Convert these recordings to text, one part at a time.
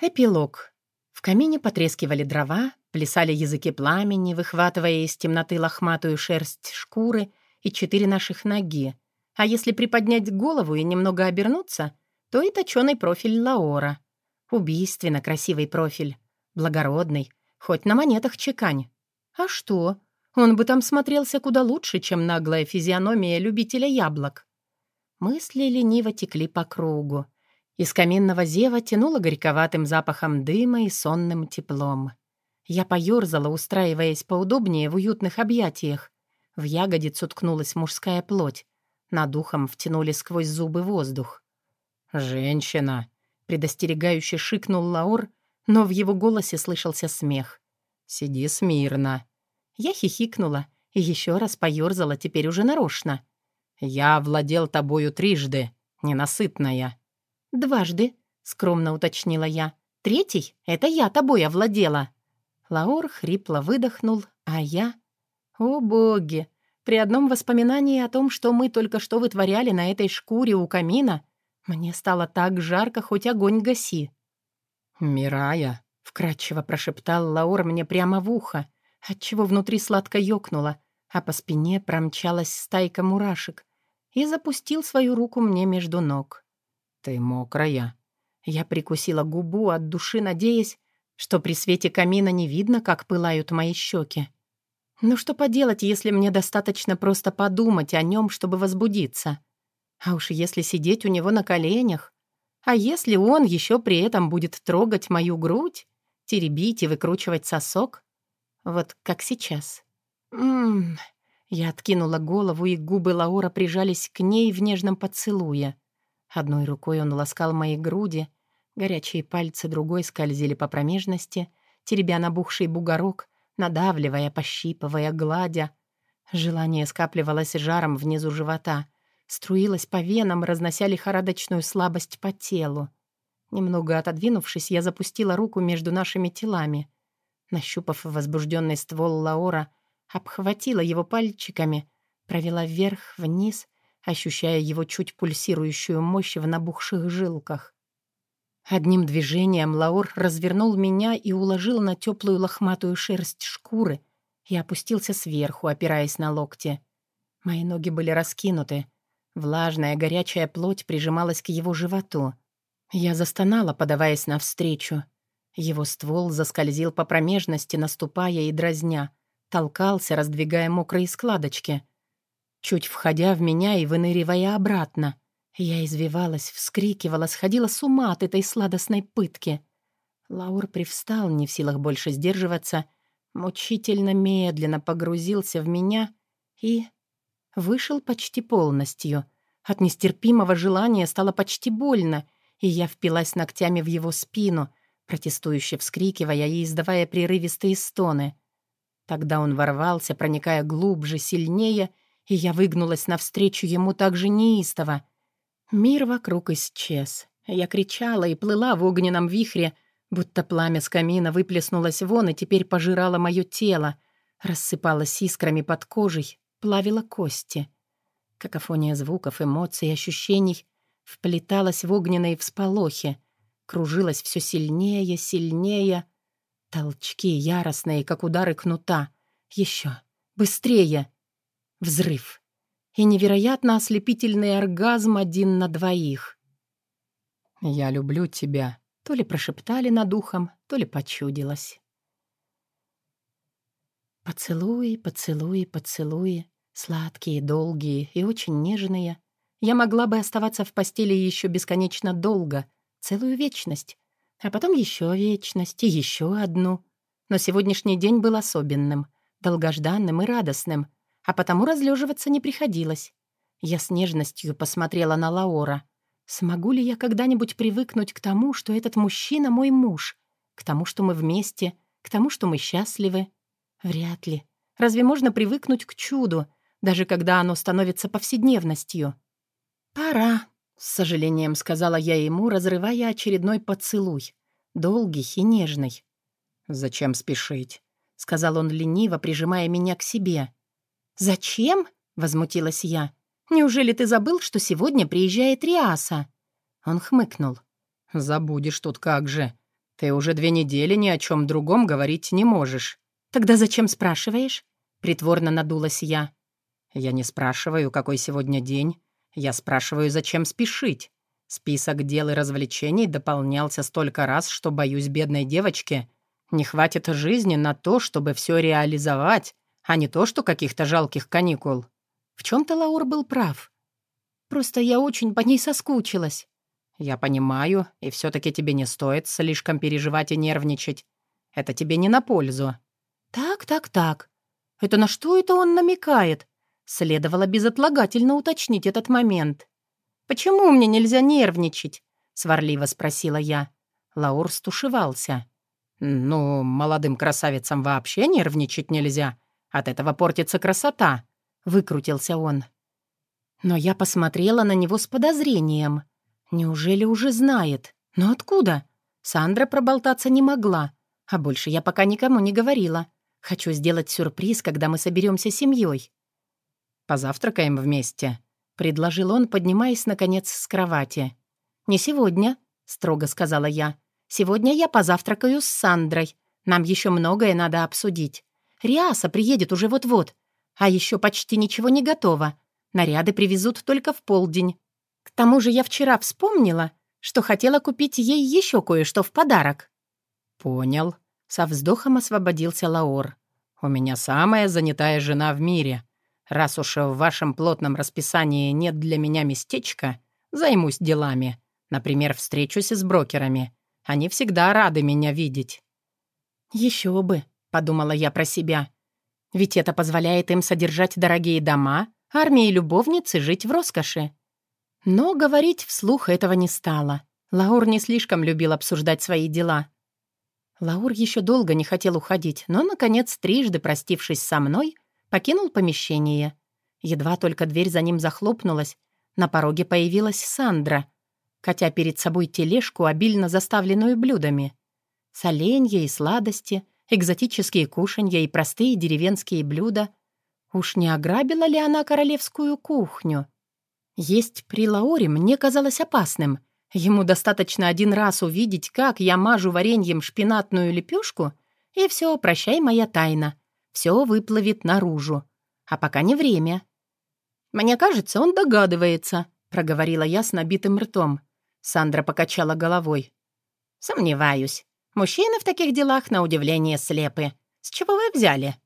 Эпилог. В камине потрескивали дрова, плясали языки пламени, выхватывая из темноты лохматую шерсть шкуры и четыре наших ноги. А если приподнять голову и немного обернуться, то и точёный профиль Лаора. Убийственно красивый профиль. Благородный. Хоть на монетах чекань. А что? Он бы там смотрелся куда лучше, чем наглая физиономия любителя яблок. Мысли лениво текли по кругу. Из каминного зева тянуло горьковатым запахом дыма и сонным теплом. Я поёрзала, устраиваясь поудобнее в уютных объятиях. В ягодицу ткнулась мужская плоть. Над ухом втянули сквозь зубы воздух. «Женщина!» — предостерегающе шикнул Лаур, но в его голосе слышался смех. «Сиди смирно». Я хихикнула и еще раз поёрзала, теперь уже нарочно. «Я владел тобою трижды, ненасытная». «Дважды», — скромно уточнила я. «Третий — это я тобой овладела». Лаур хрипло выдохнул, а я... О, боги! При одном воспоминании о том, что мы только что вытворяли на этой шкуре у камина, мне стало так жарко, хоть огонь гаси. «Мирая», — вкратчиво прошептал Лаур мне прямо в ухо, отчего внутри сладко ёкнуло, а по спине промчалась стайка мурашек и запустил свою руку мне между ног. «Ты мокрая». Я прикусила губу от души, надеясь, что при свете камина не видно, как пылают мои щеки. Ну что поделать, если мне достаточно просто подумать о нем, чтобы возбудиться? А уж если сидеть у него на коленях? А если он еще при этом будет трогать мою грудь, теребить и выкручивать сосок? Вот как сейчас. Ммм... Я откинула голову, и губы Лаура прижались к ней в нежном поцелуе. Одной рукой он ласкал мои груди, горячие пальцы другой скользили по промежности, теребя набухший бугорок, надавливая, пощипывая, гладя. Желание скапливалось жаром внизу живота, струилось по венам, разнося лихорадочную слабость по телу. Немного отодвинувшись, я запустила руку между нашими телами. Нащупав возбужденный ствол Лаора, обхватила его пальчиками, провела вверх-вниз, ощущая его чуть пульсирующую мощь в набухших жилках. Одним движением Лаур развернул меня и уложил на теплую лохматую шерсть шкуры и опустился сверху, опираясь на локти. Мои ноги были раскинуты. Влажная горячая плоть прижималась к его животу. Я застонала, подаваясь навстречу. Его ствол заскользил по промежности, наступая и дразня, толкался, раздвигая мокрые складочки — чуть входя в меня и выныривая обратно. Я извивалась, вскрикивала, сходила с ума от этой сладостной пытки. Лаур привстал, не в силах больше сдерживаться, мучительно медленно погрузился в меня и вышел почти полностью. От нестерпимого желания стало почти больно, и я впилась ногтями в его спину, протестующе вскрикивая и издавая прерывистые стоны. Тогда он ворвался, проникая глубже, сильнее — и я выгнулась навстречу ему так же неистово. Мир вокруг исчез. Я кричала и плыла в огненном вихре, будто пламя с камина выплеснулось вон и теперь пожирало мое тело, рассыпалось искрами под кожей, плавило кости. Какофония звуков, эмоций, ощущений вплеталась в огненные всполохи, кружилась все сильнее, сильнее. Толчки яростные, как удары кнута. Еще, быстрее. Взрыв. И невероятно ослепительный оргазм один на двоих. «Я люблю тебя», — то ли прошептали над ухом, то ли почудилось. Поцелуи, поцелуи, поцелуи, сладкие, долгие и очень нежные. Я могла бы оставаться в постели еще бесконечно долго, целую вечность, а потом еще вечность и еще одну. Но сегодняшний день был особенным, долгожданным и радостным, а потому разлеживаться не приходилось. Я с нежностью посмотрела на Лаора. Смогу ли я когда-нибудь привыкнуть к тому, что этот мужчина мой муж, к тому, что мы вместе, к тому, что мы счастливы? Вряд ли. Разве можно привыкнуть к чуду, даже когда оно становится повседневностью? «Пора», — с сожалением сказала я ему, разрывая очередной поцелуй, долгий и нежный. «Зачем спешить?» — сказал он лениво, прижимая меня к себе. «Зачем?» — возмутилась я. «Неужели ты забыл, что сегодня приезжает Риаса?» Он хмыкнул. «Забудешь тут как же. Ты уже две недели ни о чем другом говорить не можешь. Тогда зачем спрашиваешь? Притворно надулась я. Я не спрашиваю, какой сегодня день. Я спрашиваю, зачем спешить. Список дел и развлечений дополнялся столько раз, что, боюсь, бедной девочке не хватит жизни на то, чтобы все реализовать, а не то, что каких-то жалких каникул. В чем-то Лаур был прав. Просто я очень по ней соскучилась. Я понимаю, и все-таки тебе не стоит слишком переживать и нервничать. Это тебе не на пользу. Так, так, так. Это на что это он намекает? Следовало безотлагательно уточнить этот момент. «Почему мне нельзя нервничать?» — сварливо спросила я. Лаур стушевался. «Ну, молодым красавицам вообще нервничать нельзя. От этого портится красота», — выкрутился он. Но я посмотрела на него с подозрением. Неужели уже знает? Но откуда? Сандра проболтаться не могла. А больше я пока никому не говорила. Хочу сделать сюрприз, когда мы соберемся с семьей. «Позавтракаем вместе», — предложил он, поднимаясь, наконец, с кровати. «Не сегодня», — строго сказала я. «Сегодня я позавтракаю с Сандрой. Нам еще многое надо обсудить. Риаса приедет уже вот-вот. А еще почти ничего не готово. Наряды привезут только в полдень. К тому же я вчера вспомнила, что хотела купить ей еще кое-что в подарок». «Понял», — со вздохом освободился Лаор. «У меня самая занятая жена в мире. Раз уж в вашем плотном расписании нет для меня местечка, займусь делами. Например, встречусь с брокерами. Они всегда рады меня видеть». «Еще бы», — подумала я про себя. «Ведь это позволяет им содержать дорогие дома, армии любовниц и жить в роскоши». Но говорить вслух этого не стало. Лаур не слишком любил обсуждать свои дела. Лаур еще долго не хотел уходить, но, наконец, трижды простившись со мной, покинул помещение. Едва только дверь за ним захлопнулась, на пороге появилась Сандра, катя перед собой тележку, обильно заставленную блюдами. Соленья и сладости, экзотические кушанья и простые деревенские блюда. Уж не ограбила ли она королевскую кухню? Есть при Лаоре мне казалось опасным. Ему достаточно один раз увидеть, как я мажу вареньем шпинатную лепешку, и все, прощай моя тайна все выплывет наружу. А пока не время. «Мне кажется, он догадывается», — проговорила я с набитым ртом. Сандра покачала головой. «Сомневаюсь. Мужчины в таких делах, на удивление, слепы. С чего вы взяли?»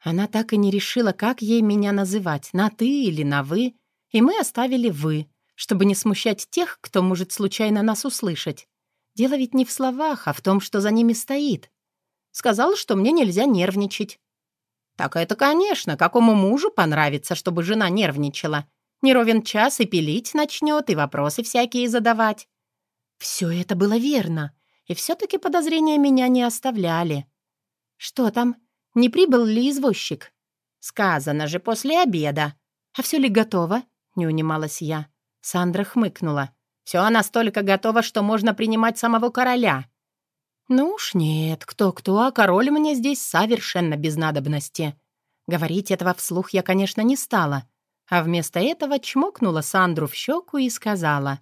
Она так и не решила, как ей меня называть, на «ты» или на «вы», и мы оставили «вы», чтобы не смущать тех, кто может случайно нас услышать. Дело ведь не в словах, а в том, что за ними стоит. Сказал, что мне нельзя нервничать. Так это, конечно, какому мужу понравится, чтобы жена нервничала. Не ровен час и пилить начнет, и вопросы всякие задавать. Все это было верно, и все-таки подозрения меня не оставляли. Что там? Не прибыл ли извозчик? Сказано же после обеда. А все ли готово? Не унималась я. Сандра хмыкнула. Все настолько готово, что можно принимать самого короля. «Ну уж нет, кто-кто, а король мне здесь совершенно без надобности». Говорить этого вслух я, конечно, не стала, а вместо этого чмокнула Сандру в щеку и сказала.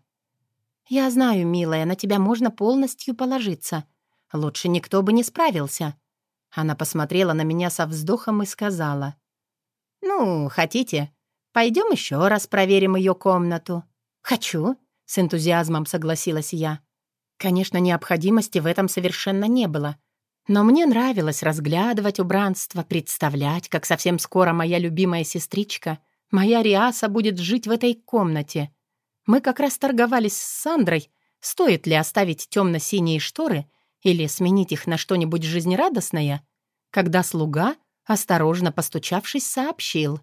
«Я знаю, милая, на тебя можно полностью положиться. Лучше никто бы не справился». Она посмотрела на меня со вздохом и сказала. «Ну, хотите, пойдем еще раз проверим ее комнату?» «Хочу», — с энтузиазмом согласилась я. Конечно, необходимости в этом совершенно не было. Но мне нравилось разглядывать убранство, представлять, как совсем скоро моя любимая сестричка, моя Риаса, будет жить в этой комнате. Мы как раз торговались с Сандрой, стоит ли оставить темно-синие шторы или сменить их на что-нибудь жизнерадостное, когда слуга, осторожно постучавшись, сообщил.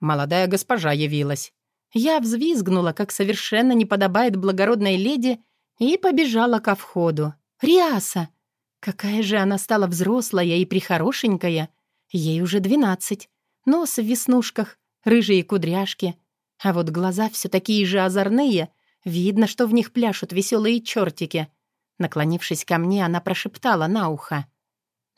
«Молодая госпожа явилась». Я взвизгнула, как совершенно не подобает благородной леди, и побежала ко входу. «Риаса!» Какая же она стала взрослая и прихорошенькая. Ей уже двенадцать. Нос в веснушках, рыжие кудряшки. А вот глаза все такие же озорные. Видно, что в них пляшут веселые чертики. Наклонившись ко мне, она прошептала на ухо.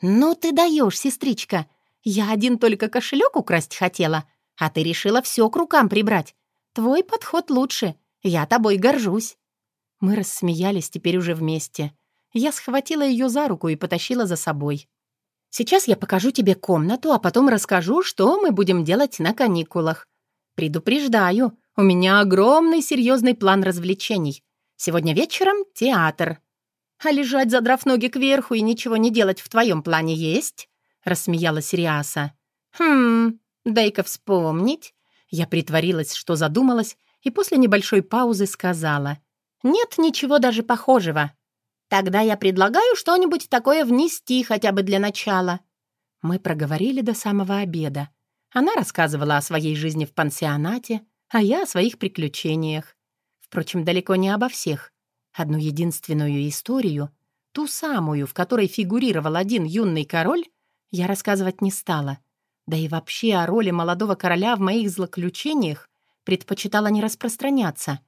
«Ну ты даешь, сестричка! Я один только кошелек украсть хотела, а ты решила все к рукам прибрать. Твой подход лучше. Я тобой горжусь». Мы рассмеялись теперь уже вместе. Я схватила ее за руку и потащила за собой. «Сейчас я покажу тебе комнату, а потом расскажу, что мы будем делать на каникулах. Предупреждаю, у меня огромный серьезный план развлечений. Сегодня вечером театр. А лежать, задрав ноги кверху и ничего не делать в твоем плане есть?» — рассмеялась Риаса. «Хм, дай-ка вспомнить». Я притворилась, что задумалась, и после небольшой паузы сказала. «Нет ничего даже похожего. Тогда я предлагаю что-нибудь такое внести хотя бы для начала». Мы проговорили до самого обеда. Она рассказывала о своей жизни в пансионате, а я о своих приключениях. Впрочем, далеко не обо всех. Одну единственную историю, ту самую, в которой фигурировал один юный король, я рассказывать не стала. Да и вообще о роли молодого короля в моих злоключениях предпочитала не распространяться.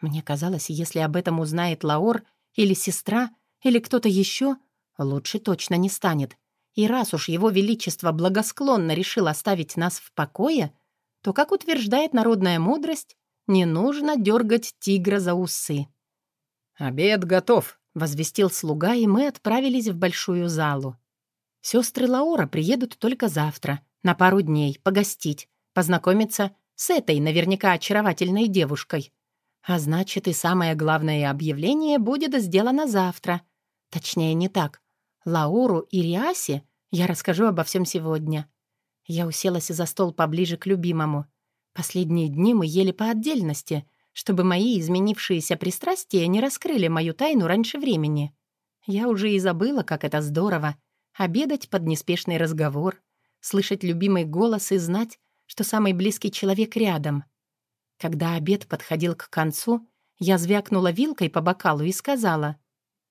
Мне казалось, если об этом узнает Лаор, или сестра, или кто-то еще, лучше точно не станет. И раз уж его величество благосклонно решил оставить нас в покое, то, как утверждает народная мудрость, не нужно дергать тигра за усы. «Обед готов», — возвестил слуга, и мы отправились в большую залу. Сестры Лаура приедут только завтра, на пару дней, погостить, познакомиться с этой наверняка очаровательной девушкой. А значит, и самое главное объявление будет сделано завтра. Точнее, не так. Лауру и Риасе я расскажу обо всем сегодня. Я уселась за стол поближе к любимому. Последние дни мы ели по отдельности, чтобы мои изменившиеся пристрастия не раскрыли мою тайну раньше времени. Я уже и забыла, как это здорово — обедать под неспешный разговор, слышать любимый голос и знать, что самый близкий человек рядом — когда обед подходил к концу, я звякнула вилкой по бокалу и сказала,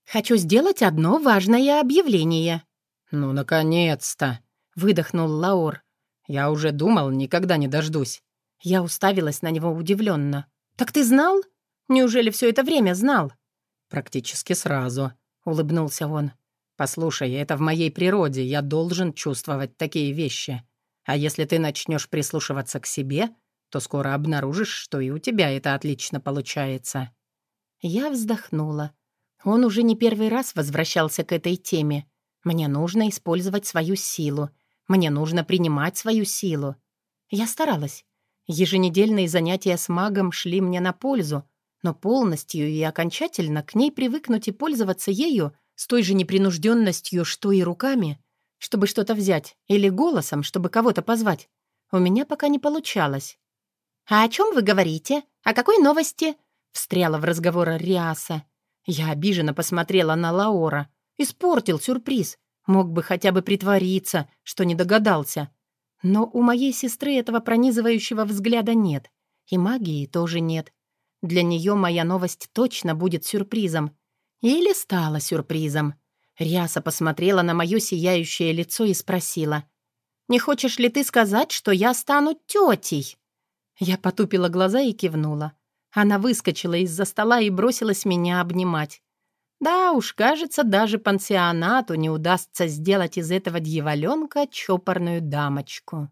«Хочу сделать одно важное объявление». «Ну, наконец-то!» — выдохнул Лаур. «Я уже думал, никогда не дождусь». Я уставилась на него удивленно. «Так ты знал? Неужели все это время знал?» «Практически сразу», — улыбнулся он. «Послушай, это в моей природе, я должен чувствовать такие вещи. А если ты начнешь прислушиваться к себе, то скоро обнаружишь, что и у тебя это отлично получается». Я вздохнула. Он уже не первый раз возвращался к этой теме. Мне нужно использовать свою силу. Мне нужно принимать свою силу. Я старалась. Еженедельные занятия с магом шли мне на пользу, но полностью и окончательно к ней привыкнуть и пользоваться ею с той же непринужденностью, что и руками, чтобы что-то взять, или голосом, чтобы кого-то позвать, у меня пока не получалось. «А о чем вы говорите? О какой новости?» — встряла в разговор Риаса. Я обиженно посмотрела на Лаора. Испортил сюрприз. Мог бы хотя бы притвориться, что не догадался. Но у моей сестры этого пронизывающего взгляда нет. И магии тоже нет. Для нее моя новость точно будет сюрпризом. Или стала сюрпризом. Риаса посмотрела на мое сияющее лицо и спросила. «Не хочешь ли ты сказать, что я стану тетей?» Я потупила глаза и кивнула. Она выскочила из-за стола и бросилась меня обнимать. Да уж, кажется, даже пансионату не удастся сделать из этого дьяволенка чопорную дамочку.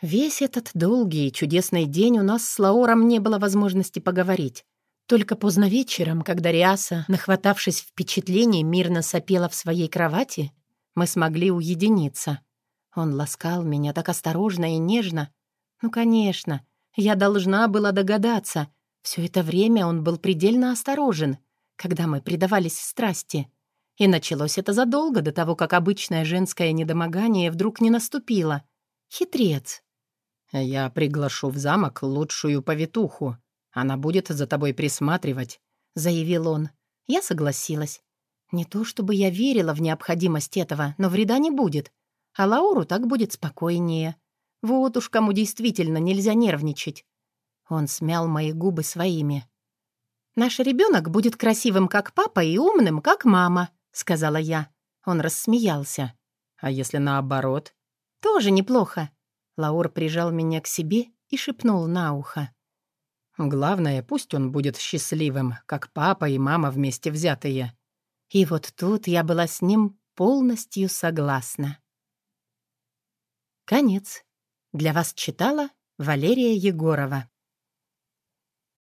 Весь этот долгий и чудесный день у нас с Лаором не было возможности поговорить. Только поздно вечером, когда Риаса, нахватавшись впечатлений, мирно сопела в своей кровати, мы смогли уединиться — он ласкал меня так осторожно и нежно. Ну, конечно, я должна была догадаться. Все это время он был предельно осторожен, когда мы предавались страсти. И началось это задолго до того, как обычное женское недомогание вдруг не наступило. Хитрец. «Я приглашу в замок лучшую повитуху. Она будет за тобой присматривать», — заявил он. Я согласилась. Не то чтобы я верила в необходимость этого, но вреда не будет. А Лауру так будет спокойнее. Вот уж кому действительно нельзя нервничать. Он смял мои губы своими. «Наш ребенок будет красивым, как папа, и умным, как мама», — сказала я. Он рассмеялся. «А если наоборот?» «Тоже неплохо». Лаур прижал меня к себе и шепнул на ухо. «Главное, пусть он будет счастливым, как папа и мама вместе взятые». И вот тут я была с ним полностью согласна. Конец. Для вас читала Валерия Егорова.